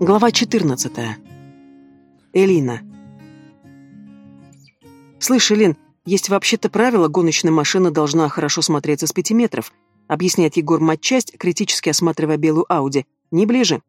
Глава 14. Элина. «Слышь, Элин, есть вообще-то правило, гоночная машина должна хорошо смотреться с пяти метров», объясняет Егор матчасть, критически осматривая белую Ауди. «Не ближе».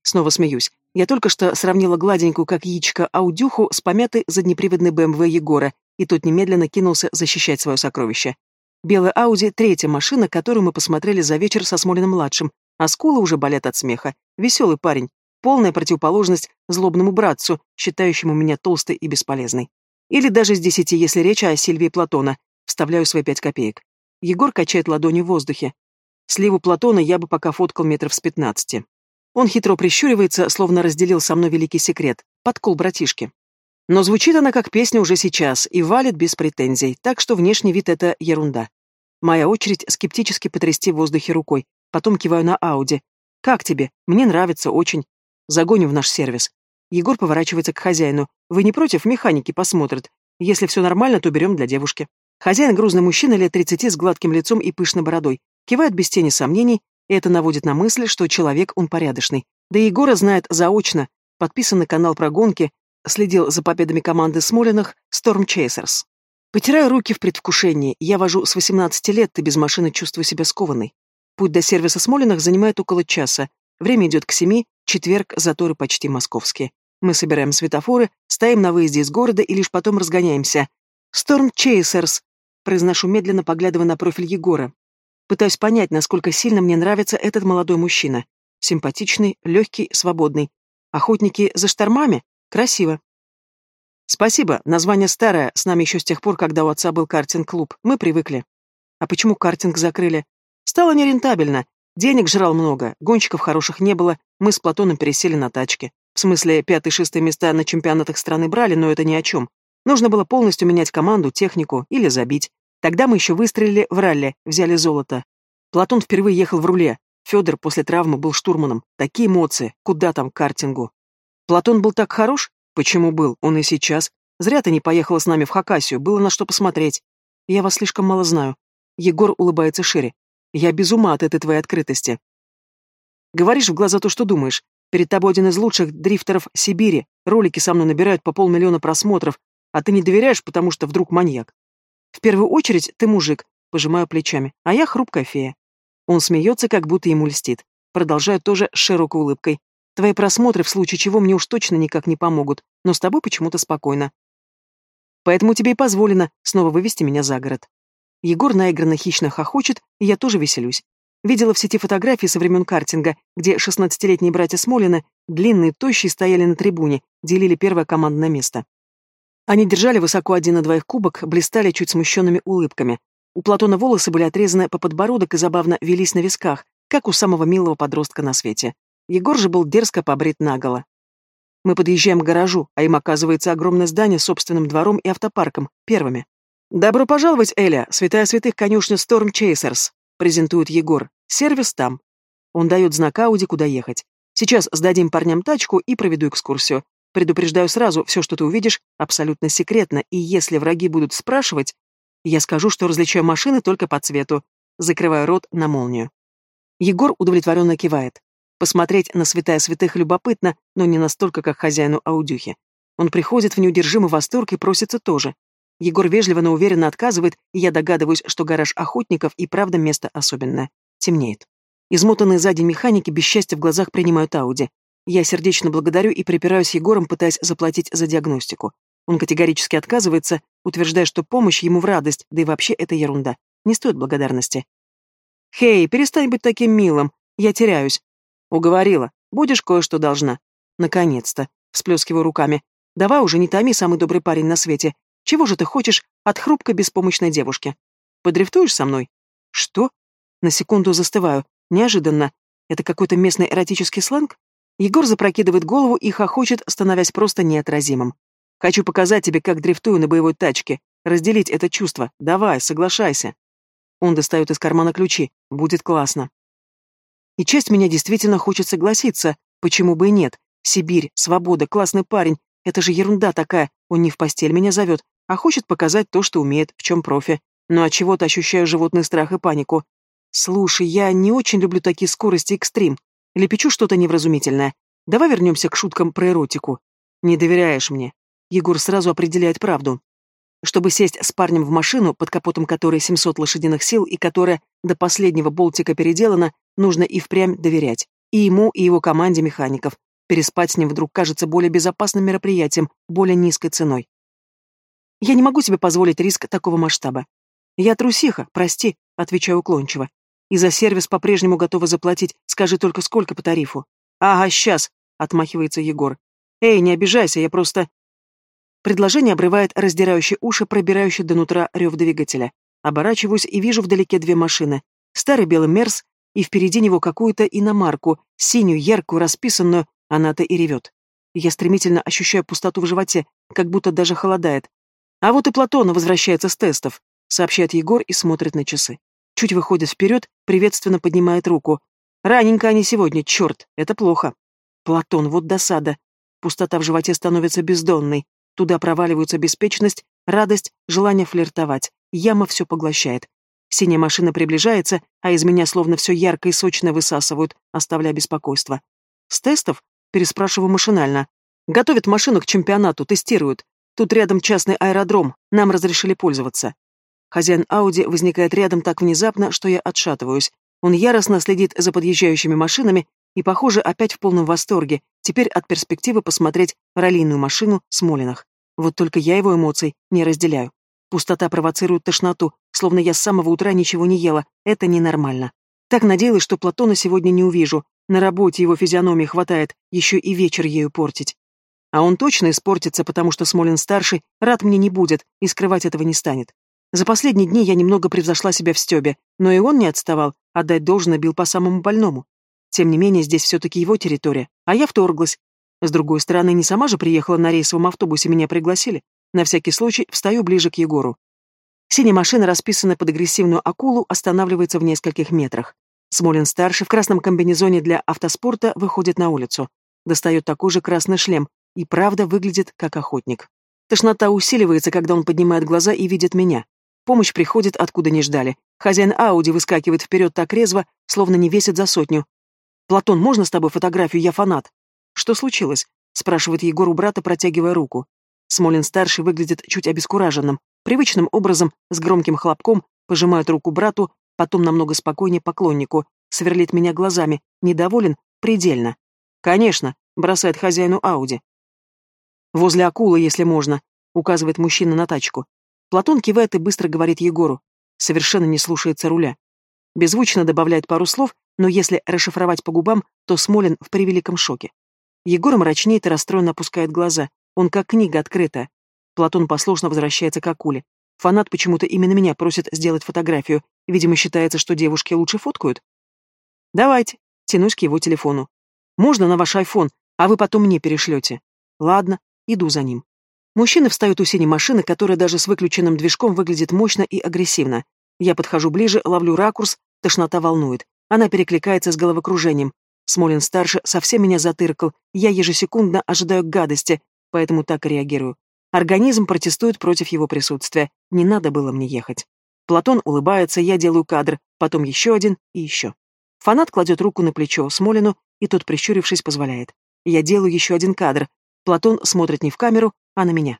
Снова смеюсь. Я только что сравнила гладенькую, как яичко, аудюху с помятой заднеприводной БМВ Егора, и тот немедленно кинулся защищать свое сокровище. Белая Ауди — третья машина, которую мы посмотрели за вечер со Смолиным-младшим, а скулы уже болят от смеха. Веселый парень. Полная противоположность злобному братцу, считающему меня толстой и бесполезной. Или даже с десяти, если речь о Сильвии Платона. Вставляю свои пять копеек. Егор качает ладони в воздухе. Сливу Платона я бы пока фоткал метров с пятнадцати. Он хитро прищуривается, словно разделил со мной великий секрет. Подкол братишки. Но звучит она как песня уже сейчас и валит без претензий, так что внешний вид — это ерунда. Моя очередь скептически потрясти в воздухе рукой. Потом киваю на Ауди. «Как тебе? Мне нравится очень. Загоню в наш сервис. Егор поворачивается к хозяину. Вы не против? Механики посмотрят. Если все нормально, то берем для девушки. Хозяин грузный мужчина лет тридцати с гладким лицом и пышной бородой. Кивает без тени сомнений, и это наводит на мысль, что человек он порядочный. Да Егора знает заочно. Подписан на канал про гонки, следил за победами команды Смолиных Storm Chasers. Потираю руки в предвкушении. Я вожу с 18 лет и без машины чувствую себя скованной. Путь до сервиса Смолиных занимает около часа. Время идет к семи, четверг, заторы почти московские. Мы собираем светофоры, стоим на выезде из города и лишь потом разгоняемся. «Storm Chasers», — произношу медленно, поглядывая на профиль Егора. Пытаюсь понять, насколько сильно мне нравится этот молодой мужчина. Симпатичный, легкий, свободный. Охотники за штормами? Красиво. Спасибо, название старое, с нами еще с тех пор, когда у отца был картинг-клуб. Мы привыкли. А почему картинг закрыли? Стало нерентабельно. Денег жрал много, гонщиков хороших не было, мы с Платоном пересели на тачки. В смысле, пятые-шестые места на чемпионатах страны брали, но это ни о чем. Нужно было полностью менять команду, технику или забить. Тогда мы еще выстрелили в ралли, взяли золото. Платон впервые ехал в руле. Федор после травмы был штурманом. Такие эмоции, куда там картингу. Платон был так хорош? Почему был? Он и сейчас. Зря ты не поехала с нами в Хакасию, было на что посмотреть. Я вас слишком мало знаю. Егор улыбается шире. Я без ума от этой твоей открытости. Говоришь в глаза то, что думаешь. Перед тобой один из лучших дрифтеров Сибири. Ролики со мной набирают по полмиллиона просмотров, а ты не доверяешь, потому что вдруг маньяк. В первую очередь ты мужик, пожимаю плечами, а я хрупкая фея. Он смеется, как будто ему льстит. Продолжаю тоже с широкой улыбкой. Твои просмотры, в случае чего, мне уж точно никак не помогут, но с тобой почему-то спокойно. Поэтому тебе и позволено снова вывести меня за город. Егор наигранно хищно хохочет, и я тоже веселюсь. Видела в сети фотографии со времен картинга, где шестнадцатилетние братья Смолины, длинные, тощие, стояли на трибуне, делили первое командное место. Они держали высоко один на двоих кубок, блистали чуть смущенными улыбками. У Платона волосы были отрезаны по подбородок и забавно велись на висках, как у самого милого подростка на свете. Егор же был дерзко побрит наголо. Мы подъезжаем к гаражу, а им оказывается огромное здание с собственным двором и автопарком, первыми. «Добро пожаловать, Эля, святая святых конюшня Storm Chasers», — презентует Егор. «Сервис там». Он дает знак Ауди, куда ехать. «Сейчас сдадим парням тачку и проведу экскурсию. Предупреждаю сразу, все, что ты увидишь, абсолютно секретно, и если враги будут спрашивать, я скажу, что различаю машины только по цвету. Закрываю рот на молнию». Егор удовлетворенно кивает. Посмотреть на святая святых любопытно, но не настолько, как хозяину аудюхи. Он приходит в неудержимый восторг и просится тоже. Егор вежливо, но уверенно отказывает, и я догадываюсь, что гараж охотников и правда место особенное. Темнеет. Измотанные сзади механики без счастья в глазах принимают Ауди. Я сердечно благодарю и припираюсь Егором, пытаясь заплатить за диагностику. Он категорически отказывается, утверждая, что помощь ему в радость, да и вообще это ерунда. Не стоит благодарности. «Хей, перестань быть таким милым. Я теряюсь». «Уговорила. Будешь кое-что должна». «Наконец-то», — всплескиваю руками. «Давай уже не томи, самый добрый парень на свете. Чего же ты хочешь от хрупкой беспомощной девушки? Подрифтуешь со мной? Что? На секунду застываю. Неожиданно. Это какой-то местный эротический сленг? Егор запрокидывает голову и хохочет, становясь просто неотразимым. Хочу показать тебе, как дрифтую на боевой тачке. Разделить это чувство. Давай, соглашайся. Он достает из кармана ключи. Будет классно. И часть меня действительно хочет согласиться. Почему бы и нет? Сибирь, свобода, классный парень. Это же ерунда такая. Он не в постель меня зовет, а хочет показать то, что умеет, в чем профи. Но от чего-то ощущаю животный страх и панику. Слушай, я не очень люблю такие скорости экстрим. Лепечу что-то невразумительное. Давай вернемся к шуткам про эротику. Не доверяешь мне. Егор сразу определяет правду. Чтобы сесть с парнем в машину, под капотом которой 700 лошадиных сил и которая до последнего болтика переделана, нужно и впрямь доверять. И ему, и его команде механиков. Переспать с ним вдруг кажется более безопасным мероприятием, более низкой ценой. Я не могу себе позволить риск такого масштаба. Я трусиха, прости, отвечаю уклончиво. И за сервис по-прежнему готова заплатить, скажи только сколько по тарифу. Ага, сейчас, отмахивается Егор. Эй, не обижайся, я просто... Предложение обрывает раздирающий уши, пробирающий до нутра рев двигателя. Оборачиваюсь и вижу вдалеке две машины. Старый белый Мерс, и впереди него какую-то иномарку, синюю, яркую, расписанную, она-то и ревет. Я стремительно ощущаю пустоту в животе, как будто даже холодает. А вот и Платона возвращается с тестов, сообщает Егор и смотрит на часы. Чуть выходит вперед, приветственно поднимает руку. Раненько они сегодня, черт, это плохо. Платон, вот досада. Пустота в животе становится бездонной. Туда проваливаются беспечность, радость, желание флиртовать. Яма все поглощает. Синяя машина приближается, а из меня словно все ярко и сочно высасывают, оставляя беспокойство. С тестов? Переспрашиваю машинально. Готовят машину к чемпионату, тестируют. Тут рядом частный аэродром, нам разрешили пользоваться. Хозяин Ауди возникает рядом так внезапно, что я отшатываюсь. Он яростно следит за подъезжающими машинами и, похоже, опять в полном восторге, теперь от перспективы посмотреть раллийную машину Смолинах. Вот только я его эмоций не разделяю. Пустота провоцирует тошноту, словно я с самого утра ничего не ела. Это ненормально. Так надеялась, что Платона сегодня не увижу. На работе его физиономии хватает, еще и вечер ею портить. А он точно испортится, потому что Смолин-старший рад мне не будет и скрывать этого не станет. За последние дни я немного превзошла себя в стебе, но и он не отставал, отдать должное бил по самому больному. Тем не менее, здесь все-таки его территория, а я вторглась, с другой стороны, не сама же приехала на рейсовом автобусе, меня пригласили. На всякий случай встаю ближе к Егору. Синяя машина, расписанная под агрессивную акулу, останавливается в нескольких метрах. Смолин-старший в красном комбинезоне для автоспорта выходит на улицу. Достает такой же красный шлем и, правда, выглядит как охотник. Тошнота усиливается, когда он поднимает глаза и видит меня. Помощь приходит, откуда не ждали. Хозяин Ауди выскакивает вперед так резво, словно не весит за сотню. «Платон, можно с тобой фотографию? Я фанат». «Что случилось?» — спрашивает Егор у брата, протягивая руку. Смолин-старший выглядит чуть обескураженным. Привычным образом, с громким хлопком, пожимает руку брату, потом намного спокойнее поклоннику, сверлит меня глазами, недоволен, предельно. «Конечно», — бросает хозяину Ауди. «Возле акулы, если можно», — указывает мужчина на тачку. Платон кивает и быстро говорит Егору. Совершенно не слушается руля. Беззвучно добавляет пару слов, но если расшифровать по губам, то Смолин в превеликом шоке. Егор мрачнеет и расстроенно опускает глаза. Он как книга открытая. Платон послушно возвращается к акуле. Фанат почему-то именно меня просит сделать фотографию. Видимо, считается, что девушки лучше фоткают. Давайте. Тянусь к его телефону. Можно на ваш айфон, а вы потом мне перешлете. Ладно, иду за ним. Мужчины встают у синей машины, которая даже с выключенным движком выглядит мощно и агрессивно. Я подхожу ближе, ловлю ракурс, тошнота волнует. Она перекликается с головокружением. Смолин-старший совсем меня затыркал, я ежесекундно ожидаю гадости, поэтому так и реагирую. Организм протестует против его присутствия, не надо было мне ехать. Платон улыбается, я делаю кадр, потом еще один и еще. Фанат кладет руку на плечо Смолину, и тот, прищурившись, позволяет. Я делаю еще один кадр. Платон смотрит не в камеру, а на меня.